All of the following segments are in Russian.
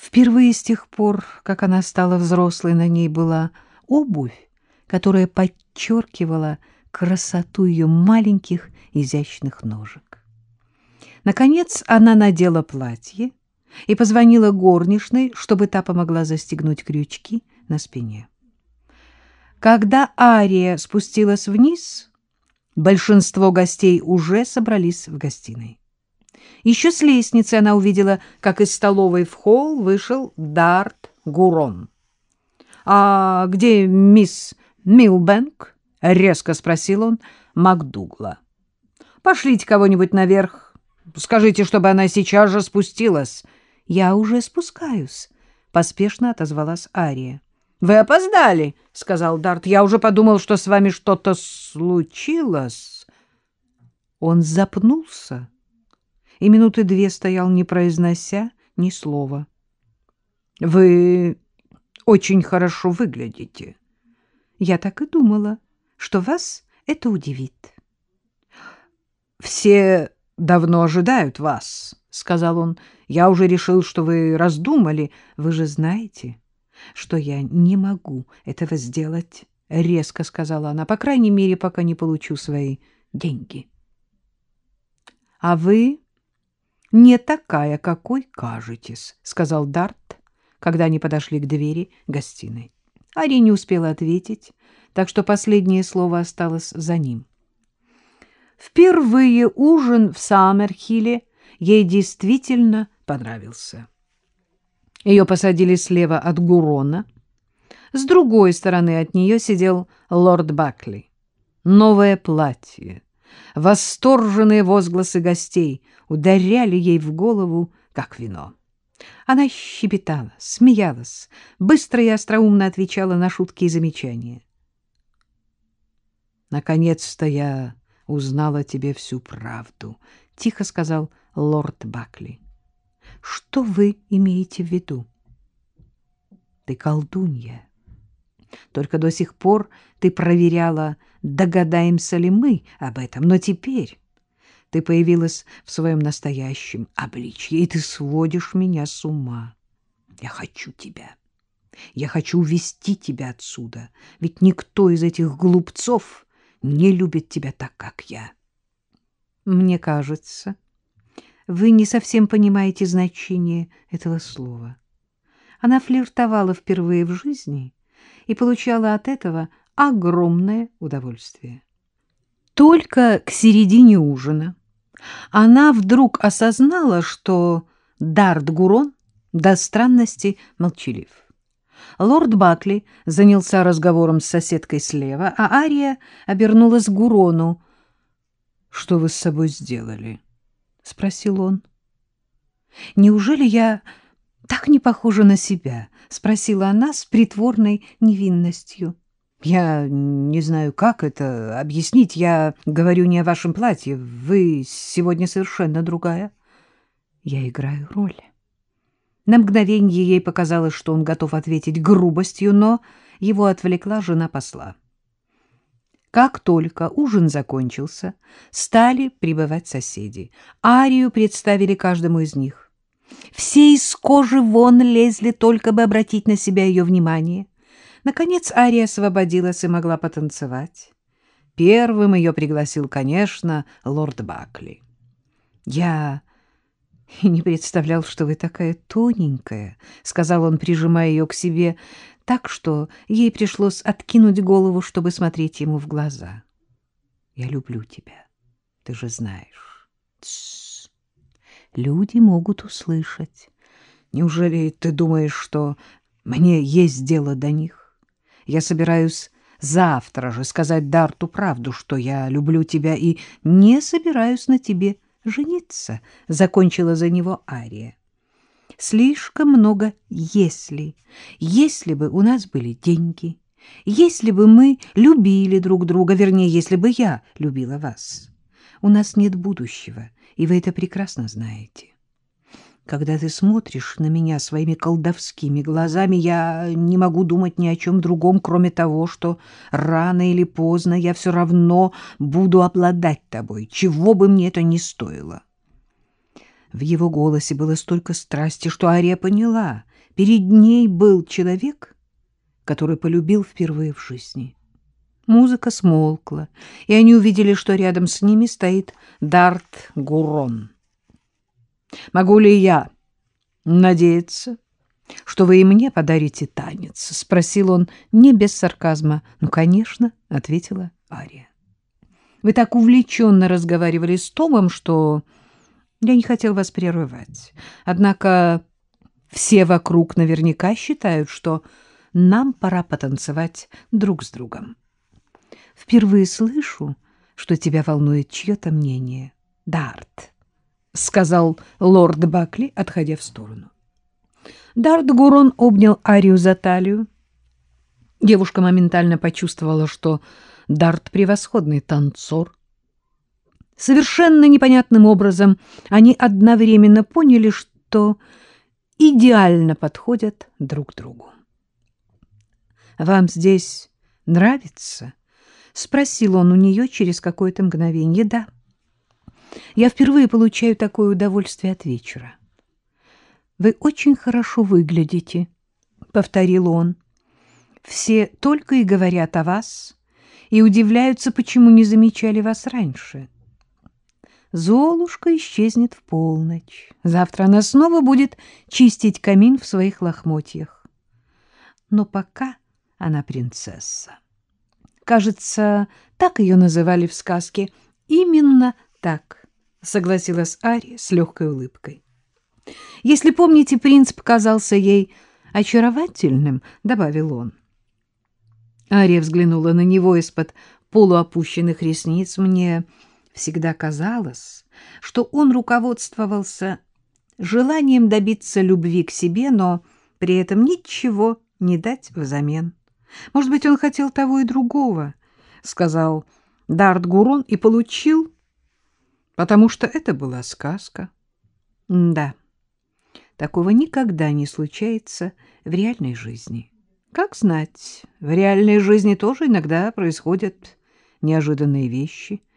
Впервые с тех пор, как она стала взрослой, на ней была обувь, которая подчеркивала красоту ее маленьких изящных ножек. Наконец она надела платье и позвонила горничной, чтобы та помогла застегнуть крючки на спине. Когда Ария спустилась вниз, большинство гостей уже собрались в гостиной. Еще с лестницы она увидела, как из столовой в холл вышел Дарт Гурон. — А где мисс Милбэнк? — резко спросил он МакДугла. — Пошлите кого-нибудь наверх. Скажите, чтобы она сейчас же спустилась. — Я уже спускаюсь, — поспешно отозвалась Ария. — Вы опоздали, — сказал Дарт. — Я уже подумал, что с вами что-то случилось. Он запнулся и минуты две стоял, не произнося ни слова. — Вы очень хорошо выглядите. — Я так и думала, что вас это удивит. — Все давно ожидают вас, — сказал он. — Я уже решил, что вы раздумали. Вы же знаете, что я не могу этого сделать, — резко сказала она, — по крайней мере, пока не получу свои деньги. — А вы не такая, какой кажетесь, — сказал Дарт, когда они подошли к двери гостиной. Ари не успела ответить, так что последнее слово осталось за ним. Впервые ужин в Саммерхилле ей действительно понравился. Ее посадили слева от Гурона. С другой стороны от нее сидел лорд Бакли. Новое платье, восторженные возгласы гостей ударяли ей в голову, как вино. Она щебетала, смеялась, быстро и остроумно отвечала на шутки и замечания. «Наконец-то я узнала тебе всю правду», — тихо сказал лорд Бакли. «Что вы имеете в виду?» «Ты колдунья. Только до сих пор ты проверяла, догадаемся ли мы об этом, но теперь ты появилась в своем настоящем обличье, и ты сводишь меня с ума. Я хочу тебя. Я хочу увести тебя отсюда, ведь никто из этих глупцов не любит тебя так, как я. Мне кажется, вы не совсем понимаете значение этого слова. Она флиртовала впервые в жизни и получала от этого огромное удовольствие. Только к середине ужина она вдруг осознала, что Дарт Гурон до странности молчалив. Лорд Бакли занялся разговором с соседкой слева, а Ария обернулась к Гурону. — Что вы с собой сделали? — спросил он. — Неужели я так не похожа на себя? — спросила она с притворной невинностью. — Я не знаю, как это объяснить. Я говорю не о вашем платье. Вы сегодня совершенно другая. Я играю роль. На мгновенье ей показалось, что он готов ответить грубостью, но его отвлекла жена посла. Как только ужин закончился, стали прибывать соседи. Арию представили каждому из них. Все из кожи вон лезли, только бы обратить на себя ее внимание. Наконец Ария освободилась и могла потанцевать. Первым ее пригласил, конечно, лорд Бакли. «Я не представлял, что вы такая тоненькая», — сказал он, прижимая ее к себе, так что ей пришлось откинуть голову, чтобы смотреть ему в глаза. «Я люблю тебя, ты же знаешь». Люди могут услышать. Неужели ты думаешь, что мне есть дело до них? Я собираюсь завтра же сказать Дарту правду, что я люблю тебя и не собираюсь на тебе жениться, — закончила за него Ария. Слишком много «если». Если бы у нас были деньги, если бы мы любили друг друга, вернее, если бы я любила вас. У нас нет будущего, и вы это прекрасно знаете. Когда ты смотришь на меня своими колдовскими глазами, я не могу думать ни о чем другом, кроме того, что рано или поздно я все равно буду обладать тобой, чего бы мне это ни стоило. В его голосе было столько страсти, что Ария поняла, Перед ней был человек, который полюбил впервые в жизни. Музыка смолкла, и они увидели, что рядом с ними стоит Дарт Гурон. «Могу ли я надеяться, что вы и мне подарите танец?» — спросил он не без сарказма. «Ну, конечно», — ответила Ария. «Вы так увлеченно разговаривали с Томом, что я не хотел вас прерывать. Однако все вокруг наверняка считают, что нам пора потанцевать друг с другом. Впервые слышу, что тебя волнует чье-то мнение. Дарт, — сказал лорд Бакли, отходя в сторону. Дарт Гурон обнял Арию за талию. Девушка моментально почувствовала, что Дарт — превосходный танцор. Совершенно непонятным образом они одновременно поняли, что идеально подходят друг другу. «Вам здесь нравится?» — спросил он у нее через какое-то мгновение. «Да. Я впервые получаю такое удовольствие от вечера». «Вы очень хорошо выглядите», — повторил он. «Все только и говорят о вас и удивляются, почему не замечали вас раньше». Золушка исчезнет в полночь. Завтра она снова будет чистить камин в своих лохмотьях. Но пока она принцесса. Кажется, так ее называли в сказке. Именно так, согласилась Ария с легкой улыбкой. Если помните, принц показался ей очаровательным, добавил он. Ария взглянула на него из-под полуопущенных ресниц. Мне всегда казалось, что он руководствовался желанием добиться любви к себе, но при этом ничего не дать взамен. Может быть, он хотел того и другого, — сказал Дарт Гурон, и получил, потому что это была сказка. Да, такого никогда не случается в реальной жизни. Как знать, в реальной жизни тоже иногда происходят неожиданные вещи —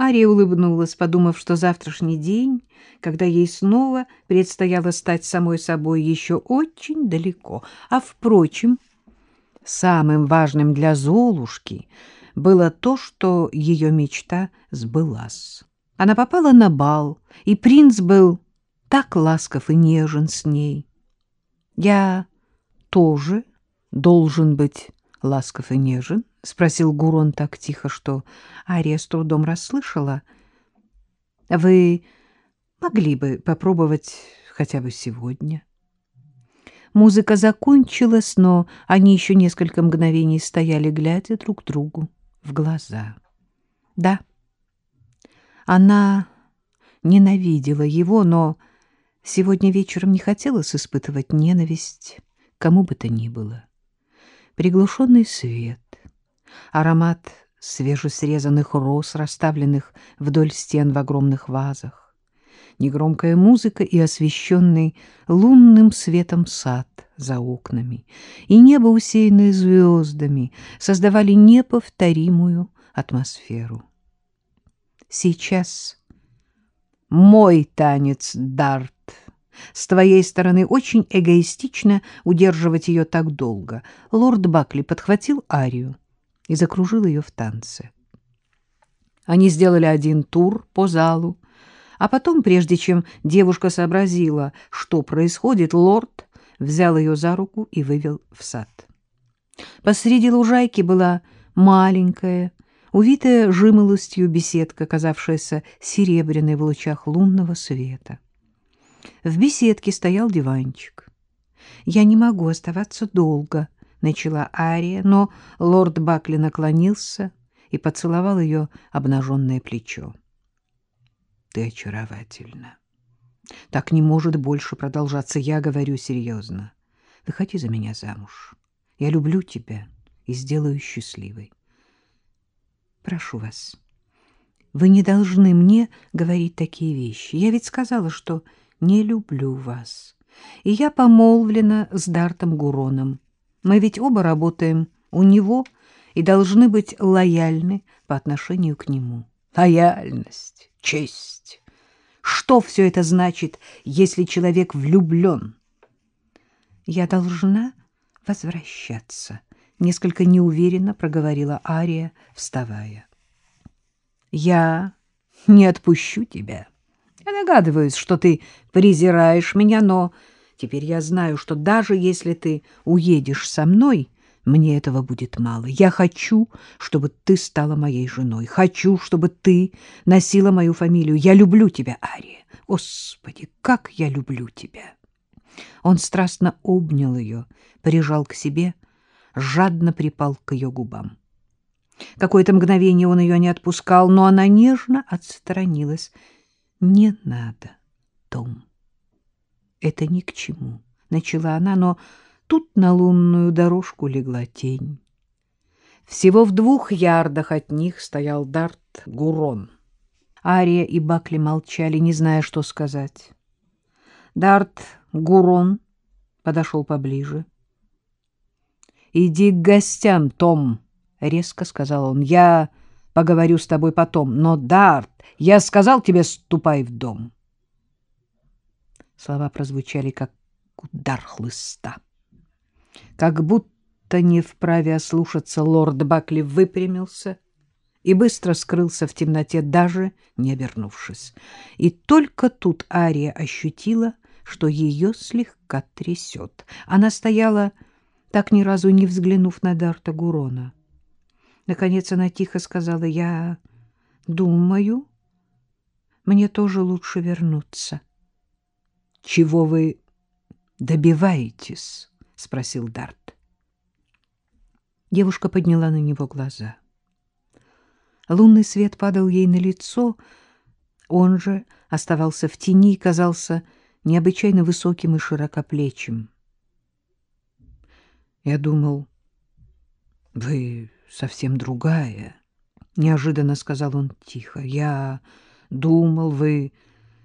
Ария улыбнулась, подумав, что завтрашний день, когда ей снова предстояло стать самой собой, еще очень далеко. А, впрочем, самым важным для Золушки было то, что ее мечта сбылась. Она попала на бал, и принц был так ласков и нежен с ней. Я тоже должен быть ласков и нежен? — спросил Гурон так тихо, что Ария с трудом расслышала. — Вы могли бы попробовать хотя бы сегодня? Музыка закончилась, но они еще несколько мгновений стояли, глядя друг другу в глаза. Да, она ненавидела его, но сегодня вечером не хотелось испытывать ненависть кому бы то ни было. Приглушенный свет, аромат свежесрезанных роз, расставленных вдоль стен в огромных вазах, негромкая музыка и освещенный лунным светом сад за окнами, и небо, усеянное звездами, создавали неповторимую атмосферу. Сейчас мой танец, Дарт, с твоей стороны очень эгоистично удерживать ее так долго. Лорд Бакли подхватил Арию и закружил ее в танце. Они сделали один тур по залу, а потом, прежде чем девушка сообразила, что происходит, лорд взял ее за руку и вывел в сад. Посреди лужайки была маленькая, увитая жимолостью беседка, казавшаяся серебряной в лучах лунного света. В беседке стоял диванчик. «Я не могу оставаться долго», — начала Ария, но лорд Бакли наклонился и поцеловал ее обнаженное плечо. «Ты очаровательна. Так не может больше продолжаться, я говорю серьезно. Выходи за меня замуж. Я люблю тебя и сделаю счастливой. Прошу вас, вы не должны мне говорить такие вещи. Я ведь сказала, что не люблю вас. И я помолвлена с Дартом Гуроном. Мы ведь оба работаем у него и должны быть лояльны по отношению к нему. Лояльность, честь. Что все это значит, если человек влюблен? Я должна возвращаться, несколько неуверенно проговорила Ария, вставая. Я не отпущу тебя. Я догадываюсь, что ты презираешь меня, но теперь я знаю, что даже если ты уедешь со мной, мне этого будет мало. Я хочу, чтобы ты стала моей женой. Хочу, чтобы ты носила мою фамилию. Я люблю тебя, Ария. Господи, как я люблю тебя!» Он страстно обнял ее, прижал к себе, жадно припал к ее губам. Какое-то мгновение он ее не отпускал, но она нежно отстранилась. «Не надо, Том. Это ни к чему», — начала она, но тут на лунную дорожку легла тень. Всего в двух ярдах от них стоял Дарт Гурон. Ария и Бакли молчали, не зная, что сказать. Дарт Гурон подошел поближе. — Иди к гостям, Том, — резко сказал он. — Я поговорю с тобой потом. Но, Дарт, я сказал тебе, ступай в дом. Слова прозвучали, как удар хлыста. Как будто не вправе ослушаться, лорд Бакли выпрямился и быстро скрылся в темноте, даже не обернувшись. И только тут Ария ощутила, что ее слегка трясет. Она стояла, так ни разу не взглянув на Дарта Гурона. Наконец она тихо сказала, «Я думаю, мне тоже лучше вернуться». «Чего вы добиваетесь?» — спросил Дарт. Девушка подняла на него глаза. Лунный свет падал ей на лицо, он же оставался в тени и казался необычайно высоким и широкоплечим. Я думал, вы совсем другая, — неожиданно сказал он тихо. Я думал, вы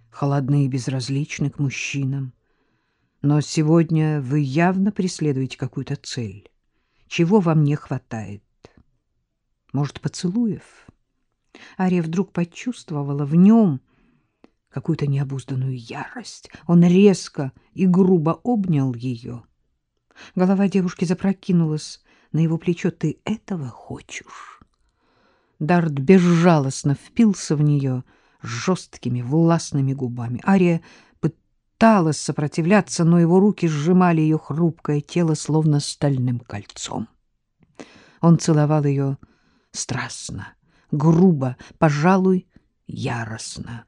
холодны и безразличны к мужчинам. Но сегодня вы явно преследуете какую-то цель. Чего вам не хватает? Может, поцелуев? Ария вдруг почувствовала в нем какую-то необузданную ярость. Он резко и грубо обнял ее. Голова девушки запрокинулась на его плечо. «Ты этого хочешь?» Дарт безжалостно впился в нее жесткими властными губами. Ария пыталась сопротивляться, но его руки сжимали ее хрупкое тело словно стальным кольцом. Он целовал ее страстно, грубо, пожалуй, яростно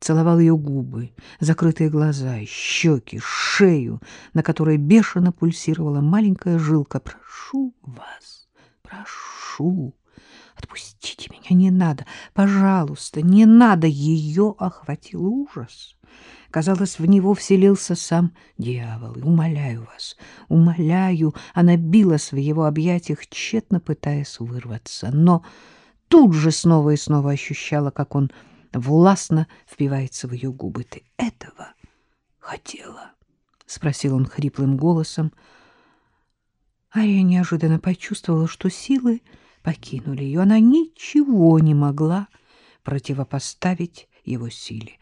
целовал ее губы, закрытые глаза, щеки, шею, на которой бешено пульсировала маленькая жилка. «Прошу вас, прошу, отпустите меня, не надо, пожалуйста, не надо!» Ее охватил ужас. Казалось, в него вселился сам дьявол. «Умоляю вас, умоляю!» Она билась в его объятиях, тщетно пытаясь вырваться. Но тут же снова и снова ощущала, как он властно впивается в ее губы. — Ты этого хотела? — спросил он хриплым голосом. Ария неожиданно почувствовала, что силы покинули ее. Она ничего не могла противопоставить его силе.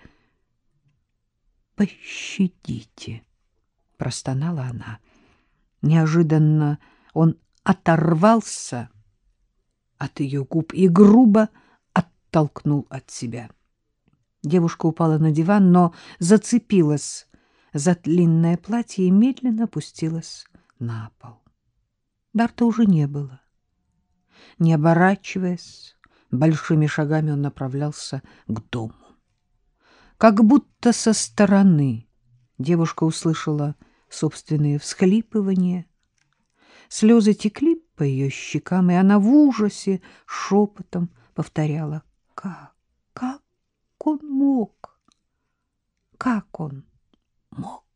«Пощадите!» — простонала она. Неожиданно он оторвался от ее губ и грубо оттолкнул от себя. Девушка упала на диван, но зацепилась за длинное платье и медленно опустилась на пол. Дарта уже не было. Не оборачиваясь, большими шагами он направлялся к дому. Как будто со стороны девушка услышала собственные всхлипывания. Слезы текли по ее щекам, и она в ужасе шепотом повторяла «Как? Как?» он мог? Как он мог?